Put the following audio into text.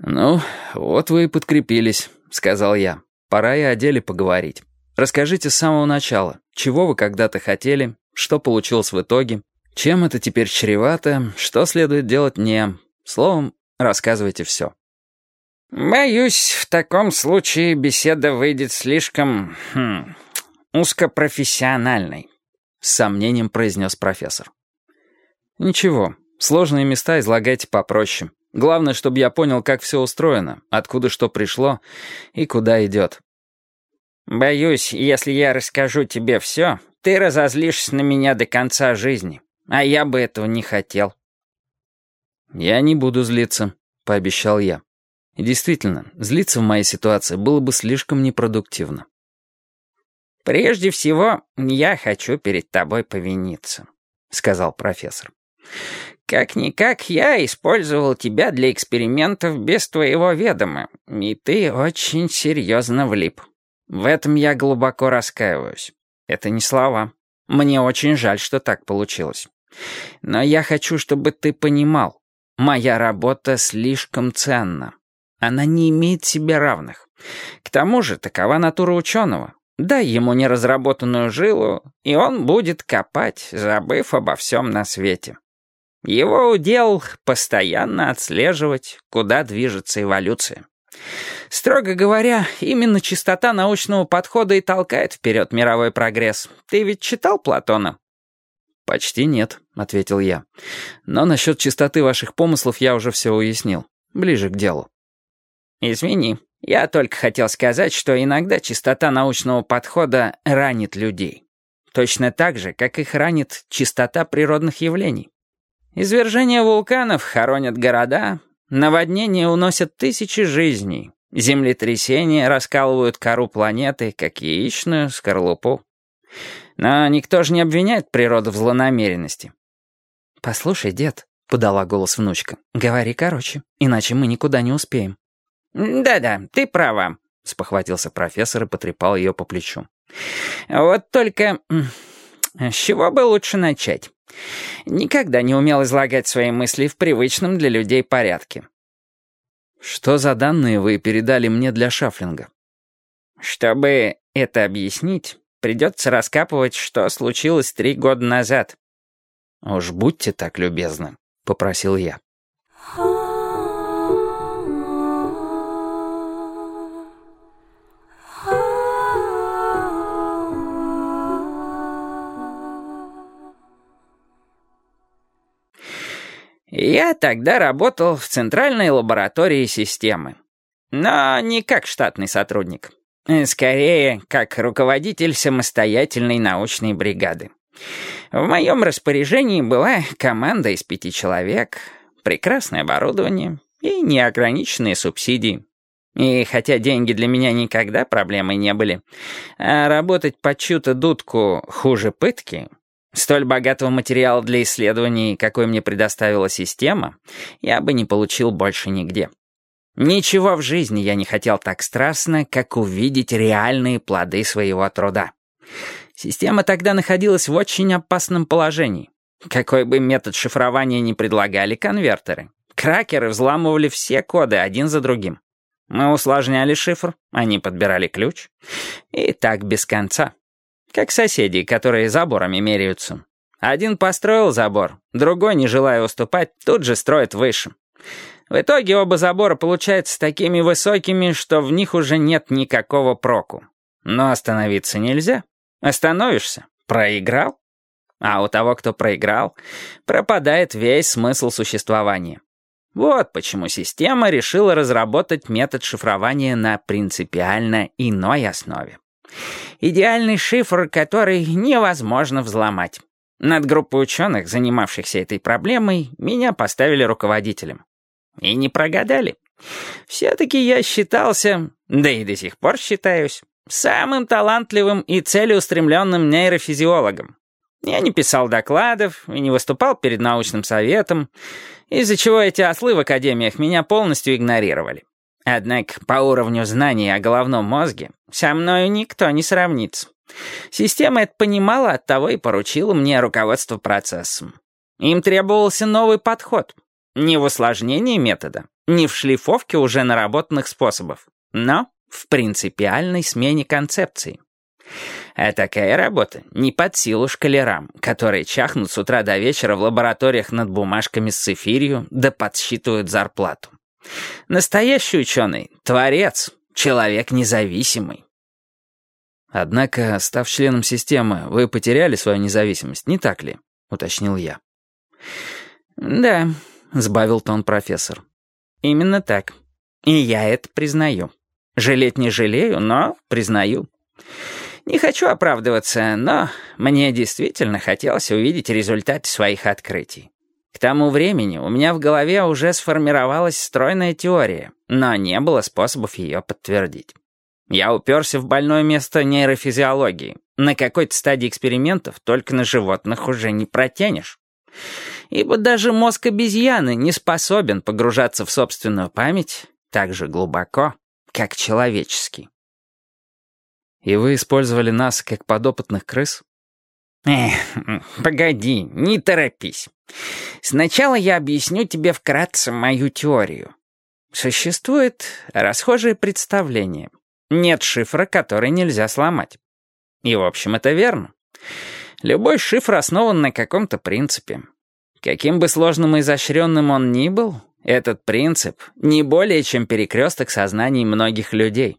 «Ну, вот вы и подкрепились», — сказал я. «Пора и о деле поговорить. Расскажите с самого начала, чего вы когда-то хотели, что получилось в итоге, чем это теперь чревато, что следует делать мне. Словом, рассказывайте все». «Боюсь, в таком случае беседа выйдет слишком... Хм, узкопрофессиональной», — с сомнением произнес профессор. «Ничего, сложные места излагайте попроще. Главное, чтобы я понял, как все устроено, откуда что пришло и куда идет». «Боюсь, если я расскажу тебе все, ты разозлишься на меня до конца жизни, а я бы этого не хотел». «Я не буду злиться», — пообещал я. И действительно, злиться в моей ситуации было бы слишком непродуктивно. «Прежде всего, я хочу перед тобой повиниться», — сказал профессор. Как-никак я использовал тебя для экспериментов без твоего ведома, и ты очень серьезно влип. В этом я глубоко раскаиваюсь. Это не слова. Мне очень жаль, что так получилось. Но я хочу, чтобы ты понимал, моя работа слишком ценна. Она не имеет себе равных. К тому же такова натура ученого. Дай ему неразработанную жилу, и он будет копать, забыв обо всем на свете. Его удел — постоянно отслеживать, куда движется эволюция. Строго говоря, именно чистота научного подхода и толкает вперед мировой прогресс. Ты ведь читал Платона? «Почти нет», — ответил я. «Но насчет чистоты ваших помыслов я уже все уяснил. Ближе к делу». «Извини, я только хотел сказать, что иногда чистота научного подхода ранит людей. Точно так же, как их ранит чистота природных явлений. Извержения вулканов хоронят города, наводнения уносят тысячи жизней, землетрясения раскалывают кору планеты, как яичную скорлупу. Но никто же не обвиняет природу в злонамеренности. «Послушай, дед», — подала голос внучка, — «говори короче, иначе мы никуда не успеем». «Да-да, ты права», — спохватился профессор и потрепал ее по плечу. «Вот только с чего бы лучше начать?» Никогда не умел излагать свои мысли в привычном для людей порядке. Что за данные вы передали мне для шафлинга? Чтобы это объяснить, придется раскапывать, что случилось три года назад. «Уж будьте так любезны», — попросил я. Я тогда работал в центральной лаборатории системы. Но не как штатный сотрудник. Скорее, как руководитель самостоятельной научной бригады. В моем распоряжении была команда из пяти человек, прекрасное оборудование и неограниченные субсидии. И хотя деньги для меня никогда проблемой не были, а работать под чью-то дудку хуже пытки, Столь богатого материала для исследований, какой мне предоставила система, я бы не получил больше нигде. Ничего в жизни я не хотел так страстно, как увидеть реальные плоды своего труда. Система тогда находилась в очень опасном положении. Какой бы метод шифрования ни предлагали конвертеры, кракеры взламывали все коды один за другим. Мы усложняли шифр, они подбирали ключ. И так без конца. Как соседи, которые заборами меряются. Один построил забор, другой, не желая уступать, тут же строит выше. В итоге оба забора получаются такими высокими, что в них уже нет никакого проку. Но остановиться нельзя. Остановишься — проиграл. А у того, кто проиграл, пропадает весь смысл существования. Вот почему система решила разработать метод шифрования на принципиально иной основе. Идеальный шифр, который невозможно взломать. Над группой ученых, занимавшихся этой проблемой, меня поставили руководителем. И не прогадали. Все-таки я считался, да и до сих пор считаюсь, самым талантливым и целеустремленным нейрофизиологом. Я не писал докладов и не выступал перед научным советом, из-за чего эти ослы в академиях меня полностью игнорировали. Однако по уровню знаний о головном мозге со мною никто не сравнится. Система это понимала, оттого и поручила мне руководство процессом. Им требовался новый подход. Не в усложнении метода, Не в шлифовке уже наработанных способов, но в принципиальной смене концепции. А такая работа не под силу шкалерам, которые чахнут с утра до вечера в лабораториях над бумажками с цифирью да подсчитывают зарплату. Настоящий ученый — творец, человек независимый. Однако, став членом системы, вы потеряли свою независимость, не так ли? Уточнил я. Да, сбавил тон профессор. Именно так. И я это признаю. Жалеть не жалею, но признаю. Не хочу оправдываться, но мне действительно хотелось увидеть результаты своих открытий. К тому времени у меня в голове уже сформировалась стройная теория, но не было способов ее подтвердить. Я уперся в больное место нейрофизиологии. На какой-то стадии экспериментов только на животных уже не протянешь. Ибо даже мозг обезьяны не способен погружаться в собственную память так же глубоко, как человеческий. И вы использовали нас как подопытных крыс? Эх, погоди, не торопись. Сначала я объясню тебе вкратце мою теорию. Существует расхожее представление. Нет шифра, который нельзя сломать. И, в общем, это верно. Любой шифр основан на каком-то принципе. Каким бы сложным и изощренным он ни был, этот принцип не более чем перекресток сознаний многих людей.